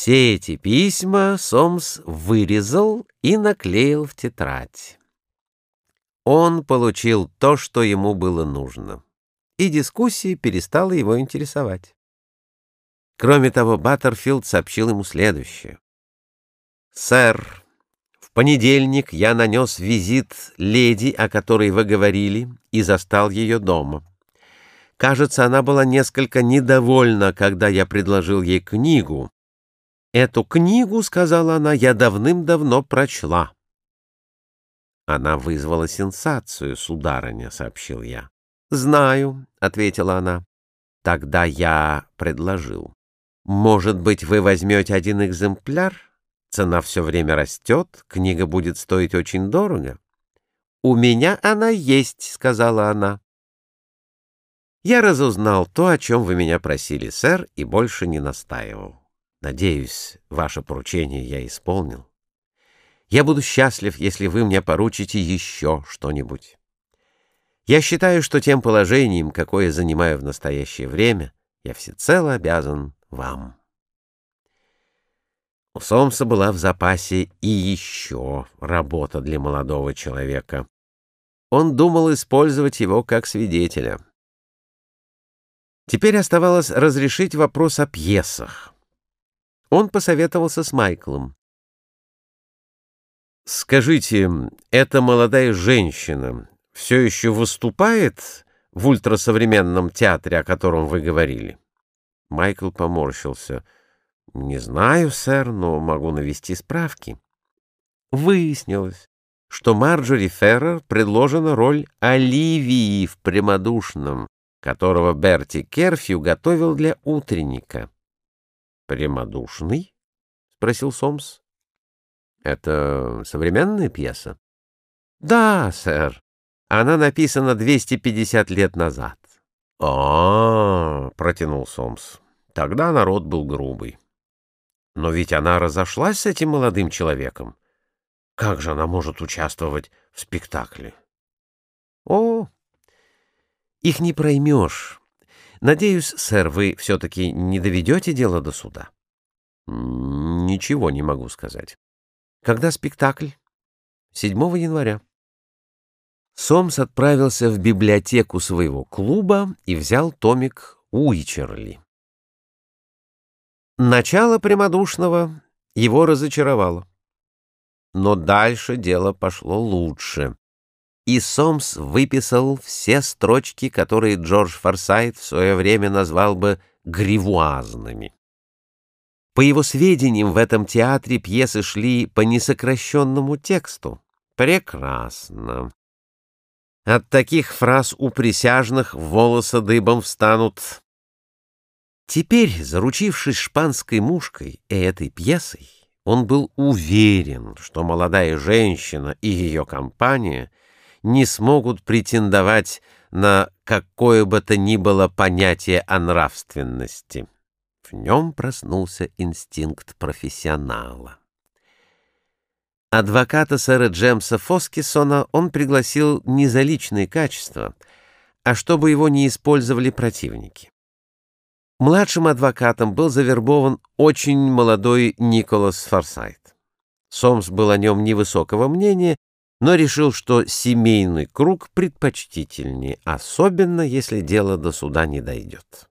Все эти письма Сомс вырезал и наклеил в тетрадь. Он получил то, что ему было нужно, и дискуссия перестала его интересовать. Кроме того, Баттерфилд сообщил ему следующее. «Сэр, в понедельник я нанес визит леди, о которой вы говорили, и застал ее дома. Кажется, она была несколько недовольна, когда я предложил ей книгу. Эту книгу, — сказала она, — я давным-давно прочла. Она вызвала сенсацию, сударыня, — сообщил я. «Знаю», — ответила она. «Тогда я предложил. Может быть, вы возьмете один экземпляр? Цена все время растет, книга будет стоить очень дорого». «У меня она есть», — сказала она. «Я разузнал то, о чем вы меня просили, сэр, и больше не настаивал. Надеюсь, ваше поручение я исполнил. Я буду счастлив, если вы мне поручите еще что-нибудь». Я считаю, что тем положением, какое занимаю в настоящее время, я всецело обязан вам. У Сомса была в запасе и еще работа для молодого человека. Он думал использовать его как свидетеля. Теперь оставалось разрешить вопрос о пьесах. Он посоветовался с Майклом. «Скажите, эта молодая женщина все еще выступает в ультрасовременном театре, о котором вы говорили? Майкл поморщился. Не знаю, сэр, но могу навести справки. Выяснилось, что Марджори Феррер предложена роль Оливии в «Прямодушном», которого Берти Керфью готовил для утренника. «Прямодушный?» — спросил Сомс. «Это современная пьеса?» «Да, сэр. Она написана 250 лет назад. А, -а, -а протянул Сомс. Тогда народ был грубый. Но ведь она разошлась с этим молодым человеком. Как же она может участвовать в спектакле? О, их не проймешь. Надеюсь, сэр, вы все-таки не доведете дело до суда. Ничего не могу сказать. Когда спектакль? 7 января. Сомс отправился в библиотеку своего клуба и взял томик Уичерли. Начало прямодушного его разочаровало. Но дальше дело пошло лучше. И Сомс выписал все строчки, которые Джордж Форсайт в свое время назвал бы гривуазными. По его сведениям, в этом театре пьесы шли по несокращенному тексту. Прекрасно. От таких фраз у присяжных волосы дыбом встанут. Теперь, заручившись шпанской мушкой и этой пьесой, он был уверен, что молодая женщина и ее компания не смогут претендовать на какое бы то ни было понятие о нравственности. В нем проснулся инстинкт профессионала. Адвоката сэра Джемса Фоскисона он пригласил не за личные качества, а чтобы его не использовали противники. Младшим адвокатом был завербован очень молодой Николас Форсайт. Сомс был о нем невысокого мнения, но решил, что семейный круг предпочтительнее, особенно если дело до суда не дойдет.